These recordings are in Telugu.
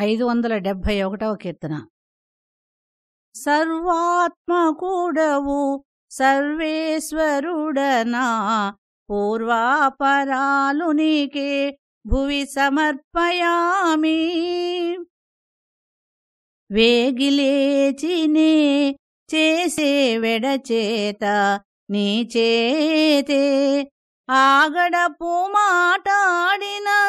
ఐదు వందల డెబ్భై ఒకటవ కీర్తన. సర్వాత్మకూడవు సర్వేశ్వరుడనా పూర్వాపరాలు నీకే భువి సమర్పయామి. వేగిలేచినే చేసే వెడచేత నీ చేతే ఆగడపు మాటాడిన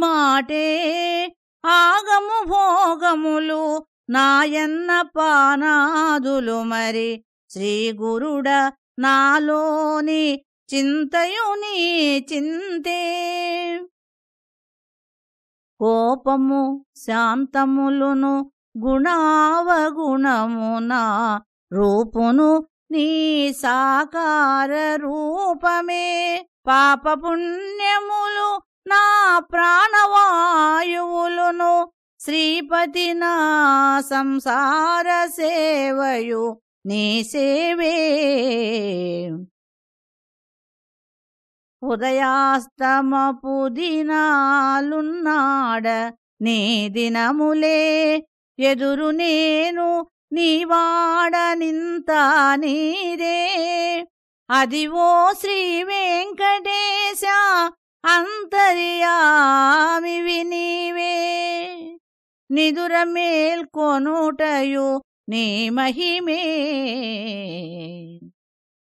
మాటే ఆగము భోగములు నాయన్న పానాదులు మరి. శ్రీ గురుడ నాలోని చింతయుని చింతే. కోపము శాంతములును గుణావగుణమున రూపును నీ సాకార రూపమే. పాపపుణ్యములు నా ప్రాణవాయువులును శ్రీపతి నా సంసార సేవయు నీ సేవే. ఉదయాస్తమపు దినాలున్నాడ నీ దినములే. ఎదురు నేను నీవాడనింత నీదే అదివో శ్రీ వెంకటే అంతర్యామివి నీవే నిదుర మేల్కొనుటయు నీ మహిమే.